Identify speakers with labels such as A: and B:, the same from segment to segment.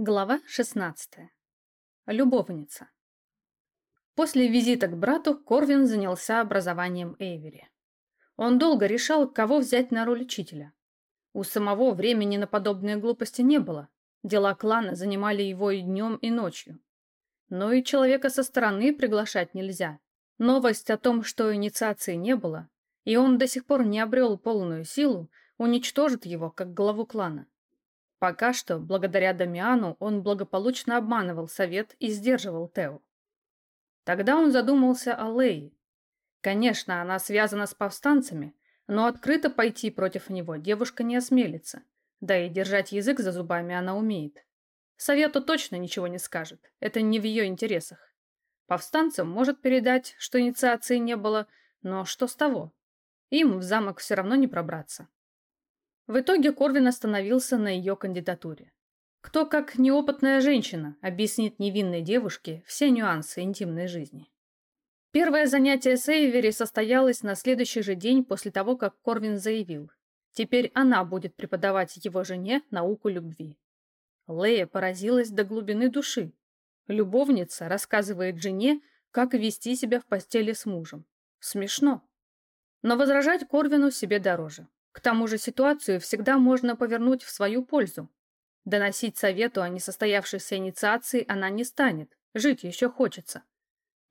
A: Глава 16. Любовница. После визита к брату Корвин занялся образованием Эйвери. Он долго решал, кого взять на роль учителя. У самого времени на подобные глупости не было. Дела клана занимали его и днем, и ночью. Но и человека со стороны приглашать нельзя. Новость о том, что инициации не было, и он до сих пор не обрел полную силу, уничтожит его, как главу клана. Пока что, благодаря Дамиану, он благополучно обманывал совет и сдерживал Тео. Тогда он задумался о Лее. Конечно, она связана с повстанцами, но открыто пойти против него девушка не осмелится, да и держать язык за зубами она умеет. Совету точно ничего не скажет, это не в ее интересах. Повстанцам может передать, что инициации не было, но что с того? Им в замок все равно не пробраться. В итоге Корвин остановился на ее кандидатуре. Кто, как неопытная женщина, объяснит невинной девушке все нюансы интимной жизни? Первое занятие с Эйвери состоялось на следующий же день после того, как Корвин заявил. Теперь она будет преподавать его жене науку любви. Лея поразилась до глубины души. Любовница рассказывает жене, как вести себя в постели с мужем. Смешно. Но возражать Корвину себе дороже. К тому же ситуацию всегда можно повернуть в свою пользу. Доносить совету о несостоявшейся инициации она не станет, жить еще хочется.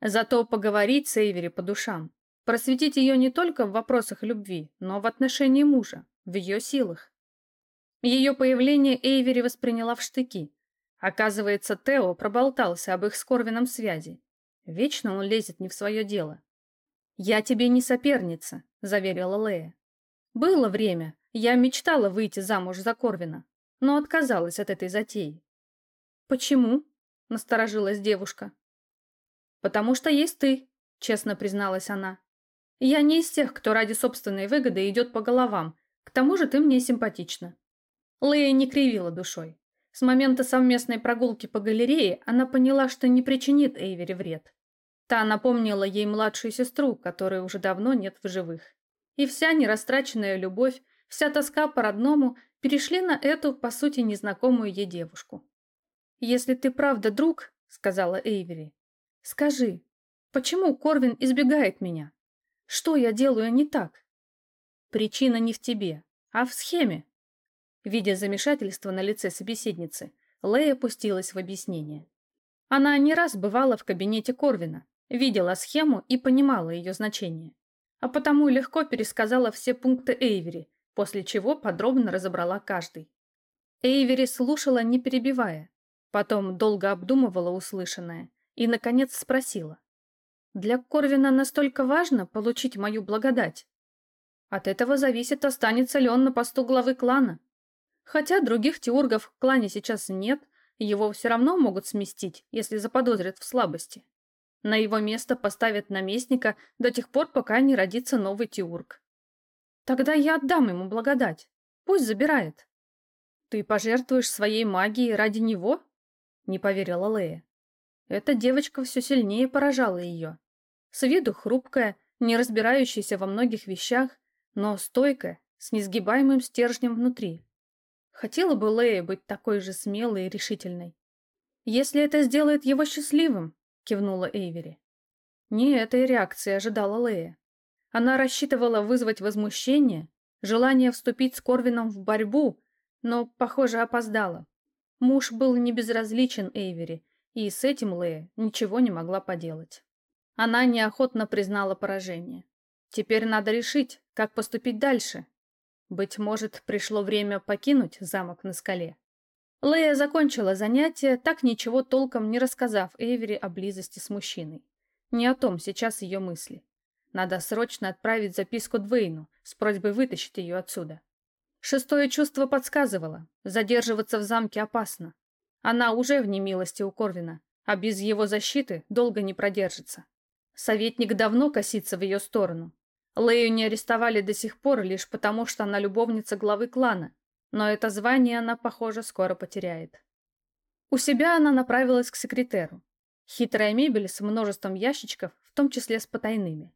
A: Зато поговорить с Эйвери по душам, просветить ее не только в вопросах любви, но в отношении мужа, в ее силах. Ее появление Эйвери восприняла в штыки. Оказывается, Тео проболтался об их с связи. Вечно он лезет не в свое дело. «Я тебе не соперница», — заверила Лея. Было время, я мечтала выйти замуж за Корвина, но отказалась от этой затеи. «Почему?» – насторожилась девушка. «Потому что есть ты», – честно призналась она. «Я не из тех, кто ради собственной выгоды идет по головам, к тому же ты мне симпатична». Лея не кривила душой. С момента совместной прогулки по галерее она поняла, что не причинит Эйвери вред. Та напомнила ей младшую сестру, которой уже давно нет в живых. И вся нерастраченная любовь, вся тоска по-родному перешли на эту, по сути, незнакомую ей девушку. «Если ты правда друг», — сказала Эйвери, — «скажи, почему Корвин избегает меня? Что я делаю не так?» «Причина не в тебе, а в схеме». Видя замешательство на лице собеседницы, Лея пустилась в объяснение. Она не раз бывала в кабинете Корвина, видела схему и понимала ее значение а потому легко пересказала все пункты Эйвери, после чего подробно разобрала каждый. Эйвери слушала, не перебивая, потом долго обдумывала услышанное и, наконец, спросила. «Для Корвина настолько важно получить мою благодать? От этого зависит, останется ли он на посту главы клана. Хотя других теургов в клане сейчас нет, его все равно могут сместить, если заподозрят в слабости. На его место поставят наместника до тех пор, пока не родится новый Тиург. Тогда я отдам ему благодать. Пусть забирает. Ты пожертвуешь своей магией ради него? Не поверила Лея. Эта девочка все сильнее поражала ее. С виду хрупкая, не разбирающаяся во многих вещах, но стойкая, с несгибаемым стержнем внутри. Хотела бы Лея быть такой же смелой и решительной. Если это сделает его счастливым, кивнула Эйвери. Не этой реакции ожидала Лея. Она рассчитывала вызвать возмущение, желание вступить с Корвином в борьбу, но, похоже, опоздала. Муж был не безразличен Эйвери, и с этим Лея ничего не могла поделать. Она неохотно признала поражение. Теперь надо решить, как поступить дальше. Быть может, пришло время покинуть замок на скале. Лея закончила занятие, так ничего толком не рассказав Эйвери о близости с мужчиной. Не о том сейчас ее мысли. Надо срочно отправить записку Двейну с просьбой вытащить ее отсюда. Шестое чувство подсказывало, задерживаться в замке опасно. Она уже в немилости у Корвина, а без его защиты долго не продержится. Советник давно косится в ее сторону. Лею не арестовали до сих пор лишь потому, что она любовница главы клана, но это звание она, похоже, скоро потеряет. У себя она направилась к секретеру. Хитрая мебель с множеством ящичков, в том числе с потайными.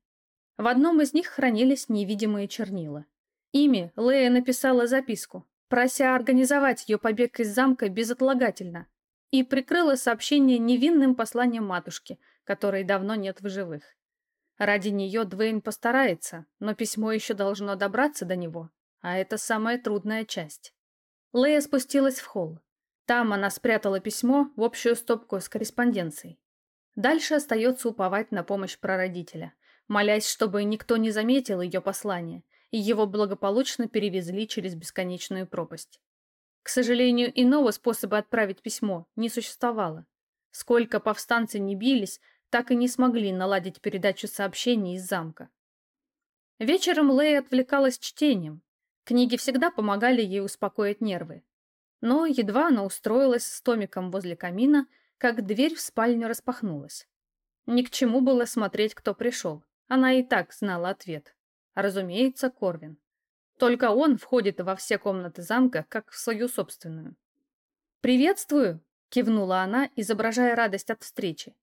A: В одном из них хранились невидимые чернила. Ими Лея написала записку, прося организовать ее побег из замка безотлагательно, и прикрыла сообщение невинным посланием матушки, которой давно нет в живых. Ради нее Двейн постарается, но письмо еще должно добраться до него, а это самая трудная часть. Лея спустилась в холл. Там она спрятала письмо в общую стопку с корреспонденцией. Дальше остается уповать на помощь прародителя, молясь, чтобы никто не заметил ее послание, и его благополучно перевезли через бесконечную пропасть. К сожалению, иного способа отправить письмо не существовало. Сколько повстанцы не бились, так и не смогли наладить передачу сообщений из замка. Вечером Лэй отвлекалась чтением. Книги всегда помогали ей успокоить нервы. Но едва она устроилась с томиком возле камина, как дверь в спальню распахнулась. Ни к чему было смотреть, кто пришел. Она и так знала ответ. Разумеется, Корвин. Только он входит во все комнаты замка, как в свою собственную. «Приветствую!» — кивнула она, изображая радость от встречи.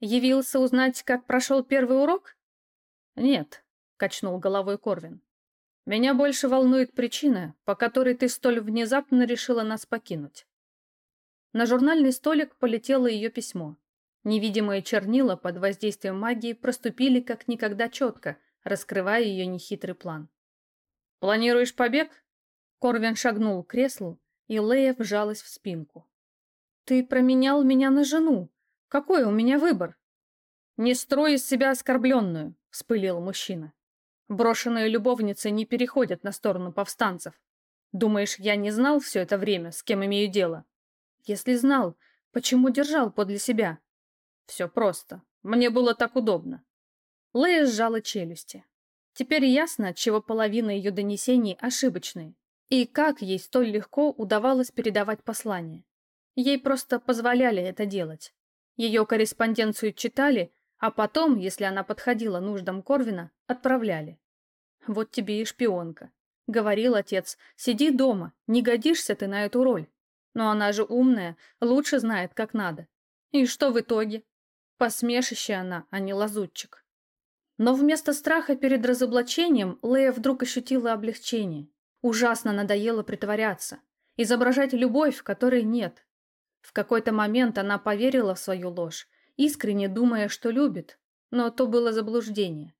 A: «Явился узнать, как прошел первый урок?» «Нет», — качнул головой Корвин. «Меня больше волнует причина, по которой ты столь внезапно решила нас покинуть». На журнальный столик полетело ее письмо. Невидимые чернила под воздействием магии проступили как никогда четко, раскрывая ее нехитрый план. «Планируешь побег?» Корвин шагнул к креслу, и Лея вжалась в спинку. «Ты променял меня на жену. Какой у меня выбор?» «Не строй из себя оскорбленную», — вспылил мужчина. «Брошенные любовницы не переходят на сторону повстанцев. Думаешь, я не знал все это время, с кем имею дело? Если знал, почему держал подле себя? Все просто. Мне было так удобно. Лея сжала челюсти. Теперь ясно, отчего половина ее донесений ошибочные, и как ей столь легко удавалось передавать послания. Ей просто позволяли это делать. Ее корреспонденцию читали, а потом, если она подходила нуждам Корвина, отправляли. «Вот тебе и шпионка», — говорил отец, — «сиди дома, не годишься ты на эту роль». Но она же умная, лучше знает, как надо. И что в итоге? Посмешище она, а не лазутчик. Но вместо страха перед разоблачением Лея вдруг ощутила облегчение. Ужасно надоело притворяться, изображать любовь, которой нет. В какой-то момент она поверила в свою ложь, искренне думая, что любит, но то было заблуждение.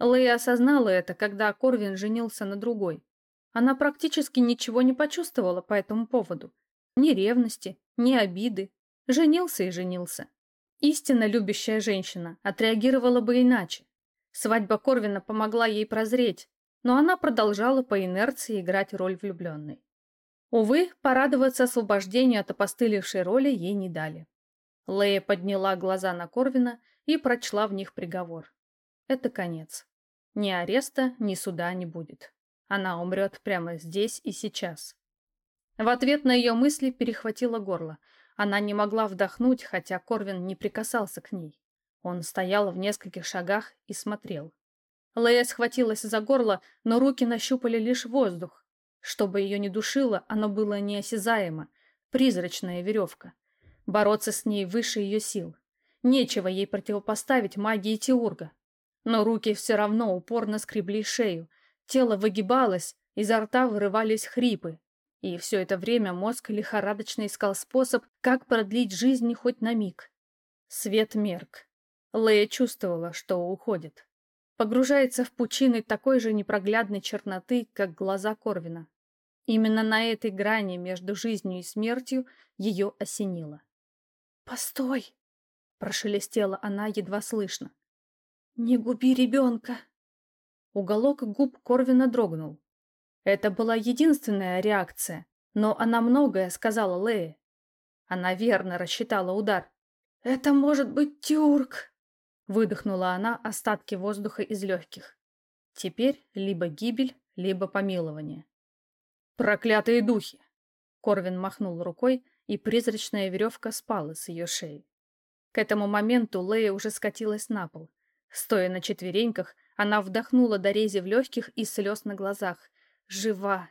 A: Лея осознала это, когда Корвин женился на другой. Она практически ничего не почувствовала по этому поводу. Ни ревности, ни обиды. Женился и женился. Истинно любящая женщина отреагировала бы иначе. Свадьба Корвина помогла ей прозреть, но она продолжала по инерции играть роль влюбленной. Увы, порадоваться освобождению от опостылевшей роли ей не дали. Лея подняла глаза на Корвина и прочла в них приговор. Это конец. Ни ареста, ни суда не будет. Она умрет прямо здесь и сейчас. В ответ на ее мысли перехватило горло. Она не могла вдохнуть, хотя Корвин не прикасался к ней. Он стоял в нескольких шагах и смотрел. Лея схватилась за горло, но руки нащупали лишь воздух. Чтобы ее не душило, оно было неосязаемо. Призрачная веревка. Бороться с ней выше ее сил. Нечего ей противопоставить магии Теурга. Но руки все равно упорно скребли шею. Тело выгибалось, изо рта вырывались хрипы. И все это время мозг лихорадочно искал способ, как продлить жизнь хоть на миг. Свет мерк. Лея чувствовала, что уходит. Погружается в пучины такой же непроглядной черноты, как глаза Корвина. Именно на этой грани между жизнью и смертью ее осенило. «Постой!» — прошелестела она едва слышно. «Не губи ребенка!» Уголок губ Корвина дрогнул. Это была единственная реакция, но она многое сказала Лее. Она верно рассчитала удар. «Это может быть тюрк!» Выдохнула она остатки воздуха из легких. Теперь либо гибель, либо помилование. «Проклятые духи!» Корвин махнул рукой, и призрачная веревка спала с ее шеи. К этому моменту Лея уже скатилась на пол. Стоя на четвереньках, она вдохнула до рези в легких и слез на глазах. «Жива!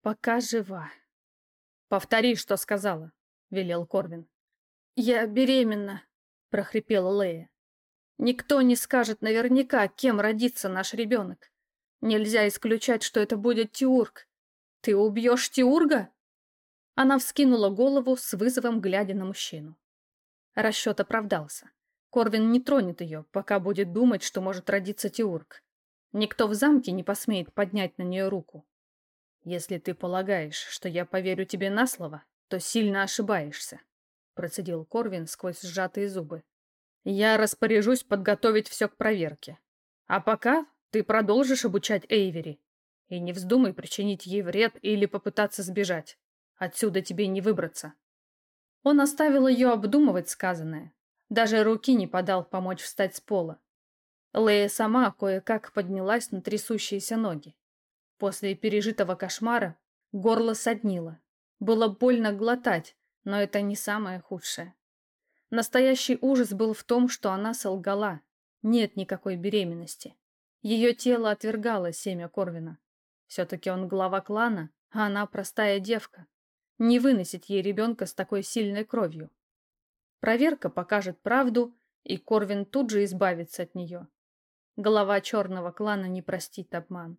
A: Пока жива!» «Повтори, что сказала», — велел Корвин. «Я беременна», — прохрипела Лея. Никто не скажет наверняка, кем родится наш ребенок. Нельзя исключать, что это будет Тиург. Ты убьешь Тиурга? Она вскинула голову с вызовом, глядя на мужчину. Расчет оправдался. Корвин не тронет ее, пока будет думать, что может родиться Теург. Никто в замке не посмеет поднять на нее руку. Если ты полагаешь, что я поверю тебе на слово, то сильно ошибаешься, процедил Корвин сквозь сжатые зубы. Я распоряжусь подготовить все к проверке. А пока ты продолжишь обучать Эйвери. И не вздумай причинить ей вред или попытаться сбежать. Отсюда тебе не выбраться. Он оставил ее обдумывать сказанное. Даже руки не подал помочь встать с пола. Лея сама кое-как поднялась на трясущиеся ноги. После пережитого кошмара горло соднило. Было больно глотать, но это не самое худшее. Настоящий ужас был в том, что она солгала. Нет никакой беременности. Ее тело отвергало семя Корвина. Все-таки он глава клана, а она простая девка. Не выносит ей ребенка с такой сильной кровью. Проверка покажет правду, и Корвин тут же избавится от нее. Голова черного клана не простит обман.